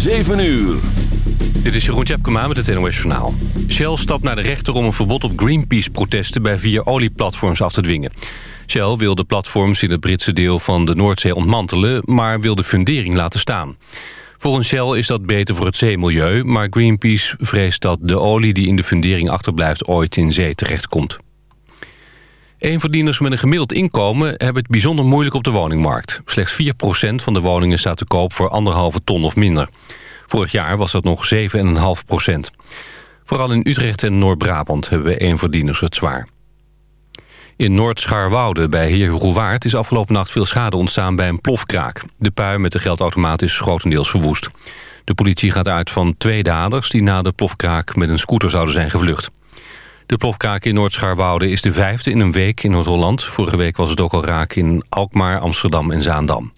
7 uur. Dit is Jeroen Tjepkema met het NOS Journaal. Shell stapt naar de rechter om een verbod op Greenpeace-protesten... bij vier olieplatforms af te dwingen. Shell wil de platforms in het Britse deel van de Noordzee ontmantelen... maar wil de fundering laten staan. Volgens Shell is dat beter voor het zeemilieu... maar Greenpeace vreest dat de olie die in de fundering achterblijft... ooit in zee terechtkomt. Eenverdieners met een gemiddeld inkomen hebben het bijzonder moeilijk op de woningmarkt. Slechts 4% van de woningen staat te koop voor anderhalve ton of minder. Vorig jaar was dat nog 7,5%. Vooral in Utrecht en Noord-Brabant hebben eenverdieners het zwaar. In Noord-Scharwoude bij Heer Roewaard is afgelopen nacht veel schade ontstaan bij een plofkraak. De pui met de geldautomaat is grotendeels verwoest. De politie gaat uit van twee daders die na de plofkraak met een scooter zouden zijn gevlucht. De plofkraak in Noord-Scharwoude is de vijfde in een week in Noord-Holland. Vorige week was het ook al raak in Alkmaar, Amsterdam en Zaandam.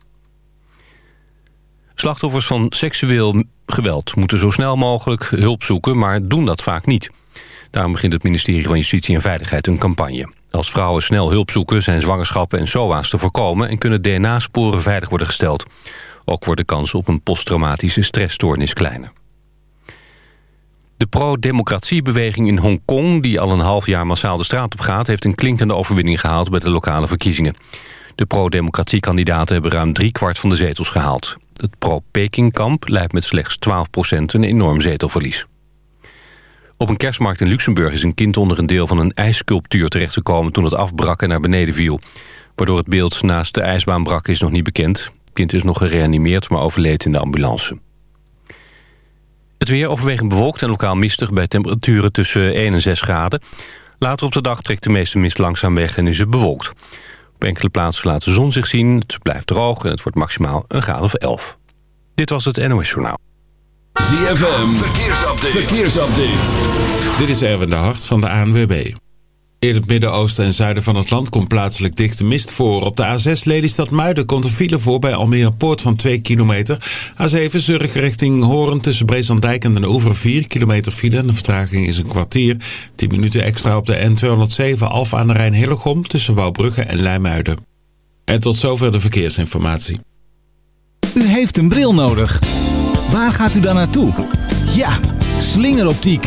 Slachtoffers van seksueel geweld moeten zo snel mogelijk hulp zoeken... maar doen dat vaak niet. Daarom begint het ministerie van Justitie en Veiligheid een campagne. Als vrouwen snel hulp zoeken zijn zwangerschappen en SOA's te voorkomen... en kunnen DNA-sporen veilig worden gesteld. Ook wordt de kans op een posttraumatische stressstoornis kleiner. De pro-democratiebeweging in Hongkong, die al een half jaar massaal de straat op gaat... heeft een klinkende overwinning gehaald bij de lokale verkiezingen. De pro-democratiekandidaten hebben ruim driekwart van de zetels gehaald. Het pro-Peking-kamp leidt met slechts 12% een enorm zetelverlies. Op een kerstmarkt in Luxemburg is een kind onder een deel van een ijssculptuur terechtgekomen toen het afbrak en naar beneden viel. Waardoor het beeld naast de ijsbaan brak is nog niet bekend. Het kind is nog gereanimeerd, maar overleed in de ambulance. Het weer overwegend bewolkt en lokaal mistig bij temperaturen tussen 1 en 6 graden. Later op de dag trekt de meeste mist langzaam weg en is het bewolkt. Op enkele plaatsen laat de zon zich zien, het blijft droog en het wordt maximaal een graad of 11. Dit was het NOS Journaal. ZFM, verkeersupdate. verkeersupdate. Dit is Erwin de Hart van de ANWB. In het midden-oosten en zuiden van het land komt plaatselijk dichte mist voor. Op de A6 Lelystad-Muiden komt een file voor bij Almere Poort van 2 kilometer. A7 Zurich richting Hoorn tussen Breeslanddijk en Den Oever 4 kilometer file. De vertraging is een kwartier. 10 minuten extra op de N207 Alfa aan de Rijn-Hillegom tussen Wouwbrugge en Leimuiden. En tot zover de verkeersinformatie. U heeft een bril nodig. Waar gaat u dan naartoe? Ja, slingeroptiek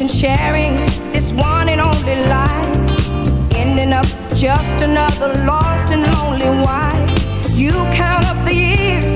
In sharing this one and only life? Ending up just another lost and lonely wife. You count up the years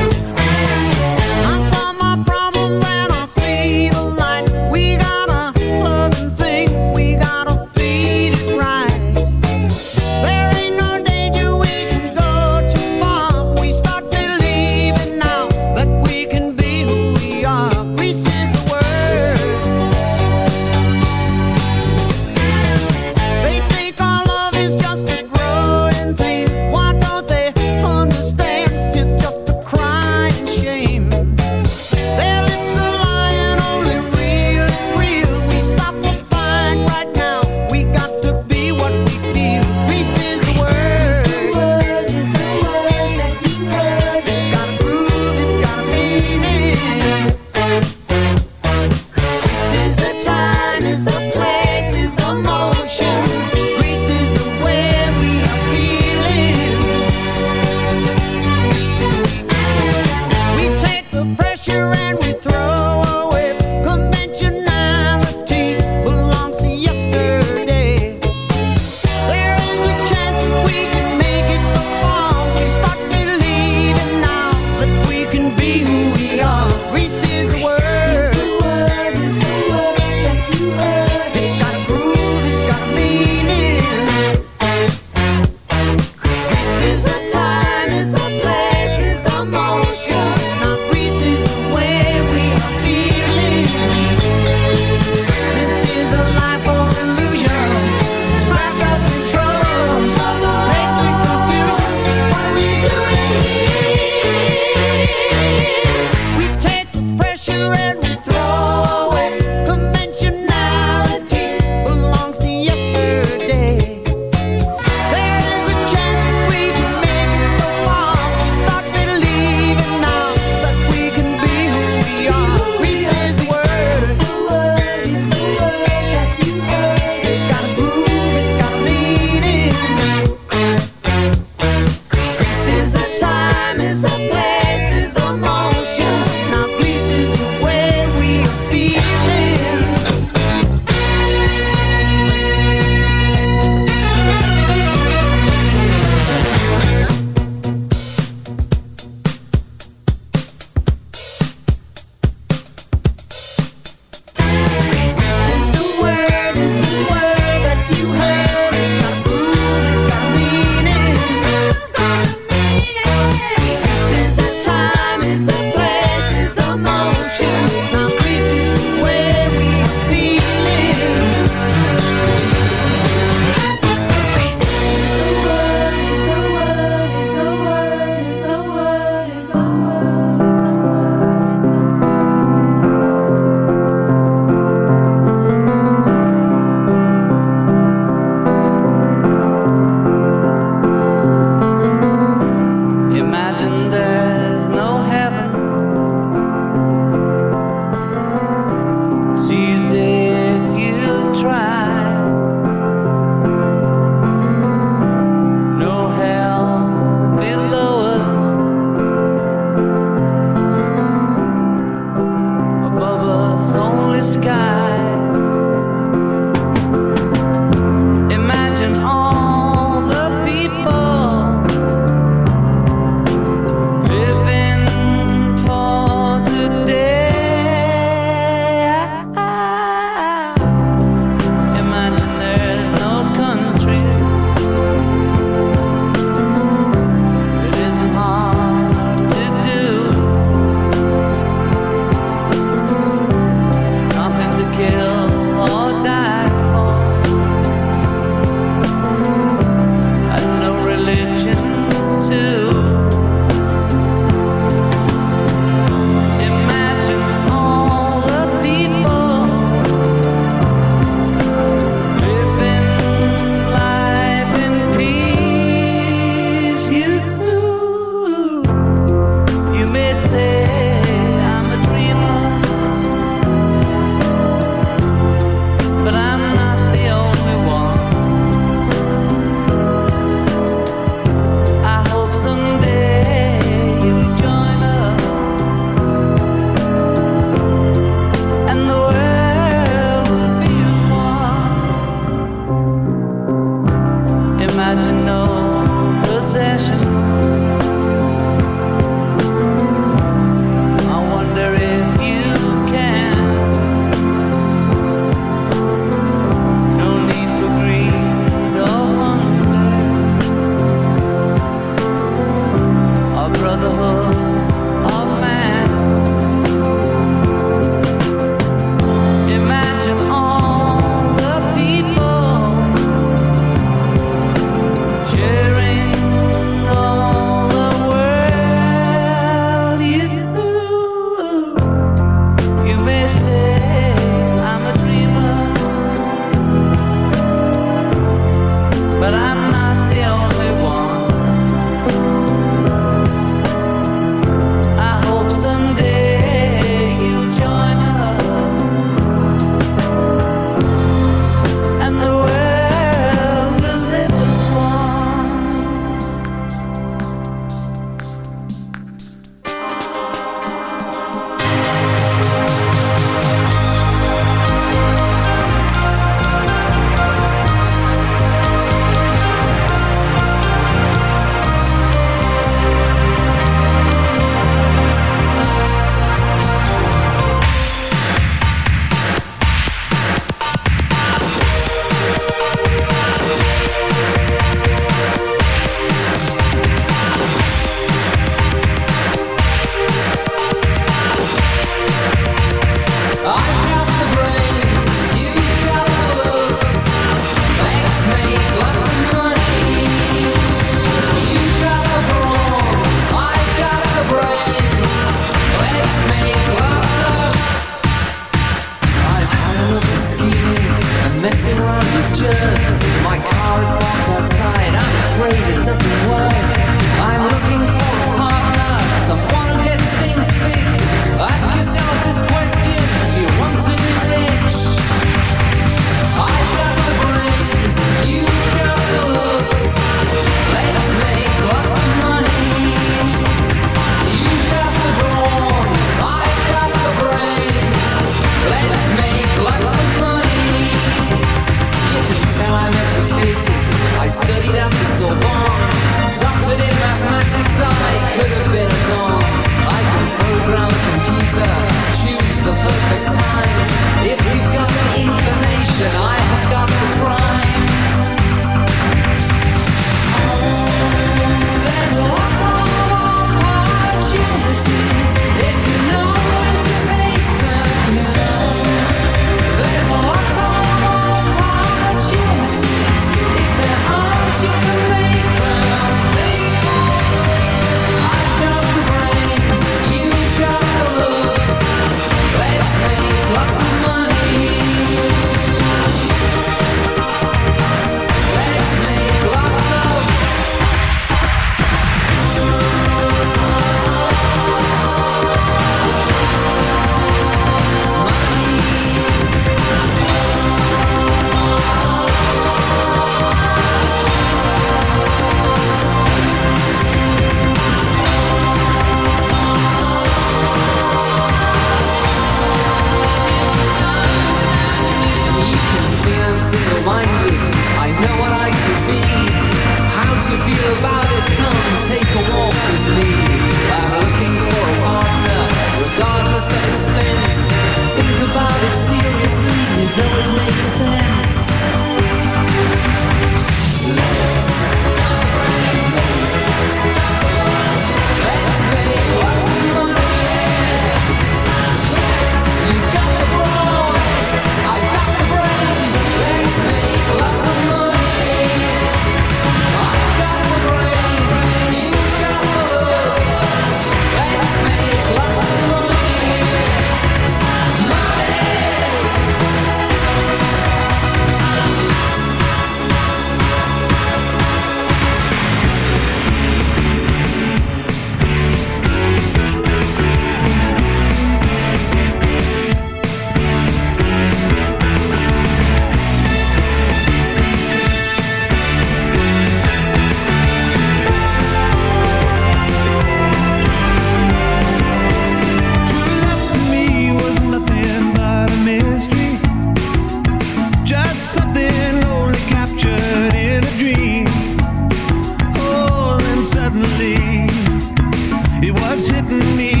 what's hitting me.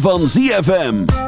Van ZFM.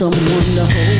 someone to hold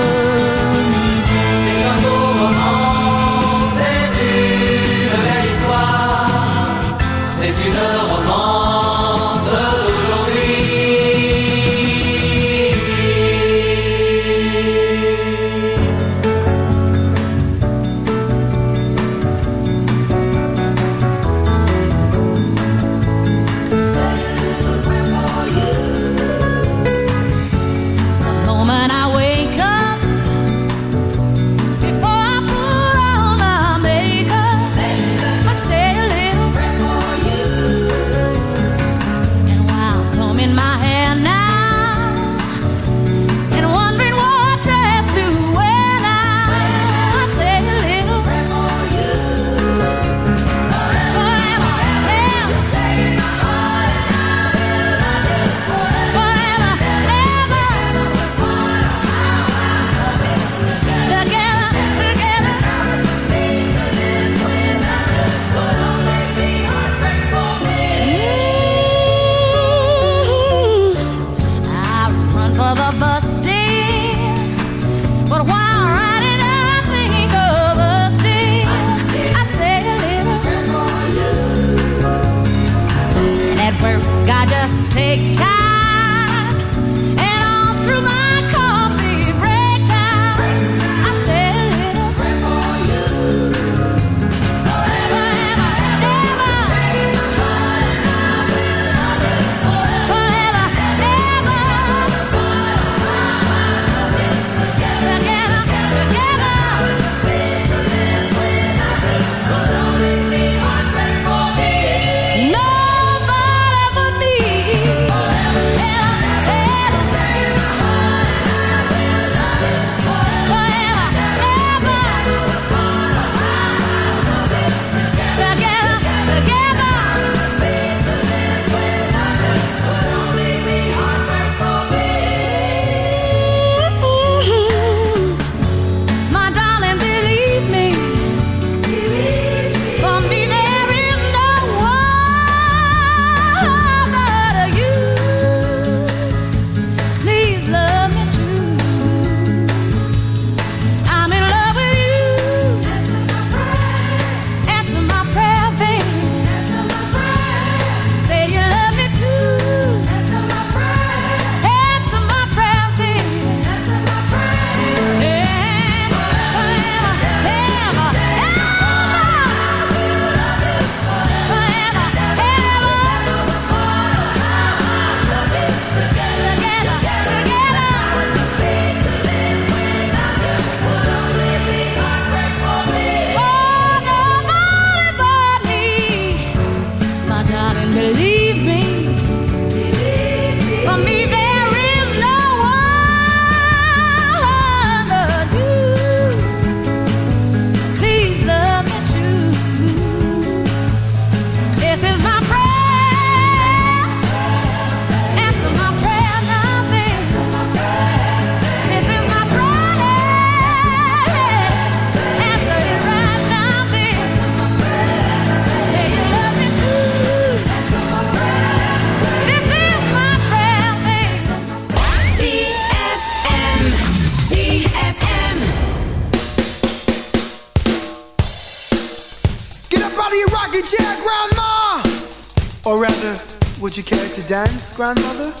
grandmother?